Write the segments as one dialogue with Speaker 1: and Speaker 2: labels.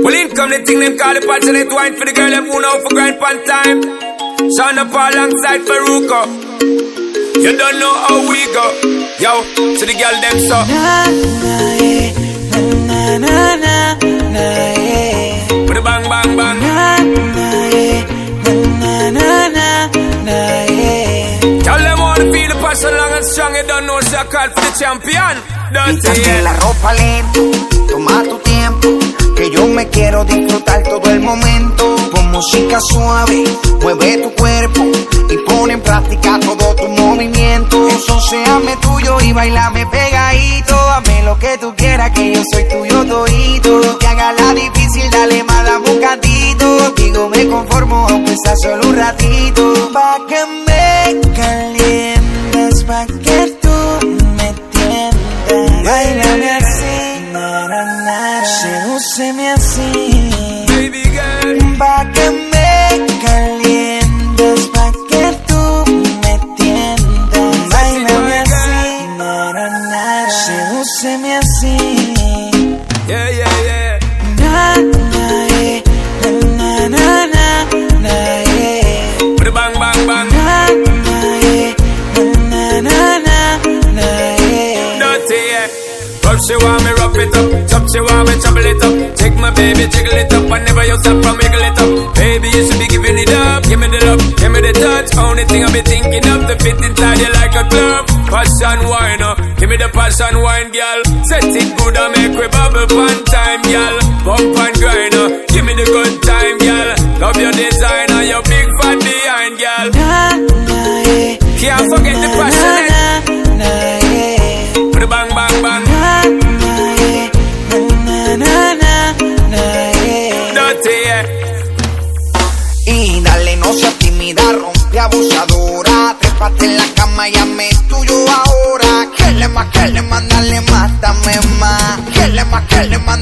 Speaker 1: Well, in come the thing them call the passionate wine for the girl them who know for grind pan time. Sound up alongside Faruko. You don't know how we go. Yo, to the girl them so.
Speaker 2: Na na eh, na na na na eh.
Speaker 1: With the bang bang bang.
Speaker 2: Na na eh, na na na na eh.
Speaker 1: Tell them wanna feel the passion long and strong. You don't know so I call for the champion.
Speaker 3: Quítate la ropa lento, toma tu tiempo, que yo me quiero disfrutar todo el momento. Con música suave, mueve tu cuerpo y pon en práctica todo tu movimiento. Entonces hazme tuyo y bailame pegadito. Hazme lo que tú quieras, que yo soy tuyo todito. Que haga la difícil, dale más, dame un cantito. Digo, me conformo, aunque sea solo un ratito. Pa' que sedúceme así.
Speaker 1: Baby girl.
Speaker 3: Pa' que me calientes, pa' que tú me entiendas. Bailame así, na, na, na, sedúceme así.
Speaker 1: Yeah, yeah, yeah. Rough she want me rough it up, chop she want me trouble it up. Take my baby, jiggle it up, and never you stop from wiggle it up. Baby, you should be giving it up. Give me the love, give me the touch. Only thing I be thinking of to fit inside you like a glove. Passion wine, uh, give me the passion wine, girl. Set it good and make we bubble fun time, girl. Bump and grind, uh, give me the good time, girl. Love your designer, your big fan behind, girl. Can't forget the passionate.
Speaker 3: Abusadora. Trépate en la cama y hazme tuyo ahora. Que le más, que le más, dale más, dame más. Que le más, que le más,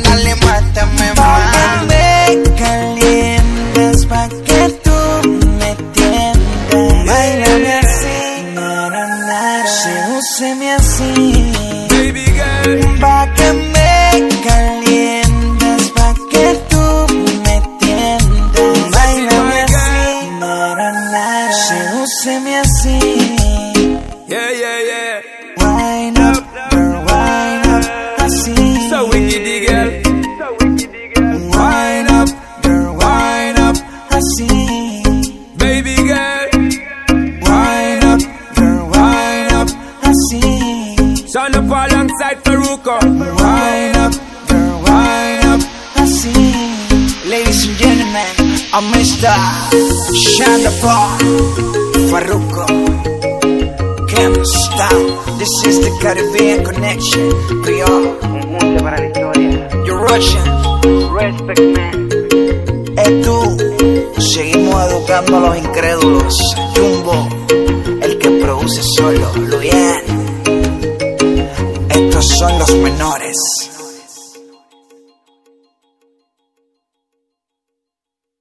Speaker 1: alongside Faruko.
Speaker 3: Wind up, girl, wind up, así. Ladies and gentlemen, I'm Mr. Shanda Paul Farruko. Can't stop. This is the Caribbean connection.
Speaker 4: Un mundo para la historia.
Speaker 3: You're Russian.
Speaker 4: Respect, man.
Speaker 3: Es tú. Seguimos educando a los incrédulos. Jumbo, el que produce solo. Luyan. Estos son los menores.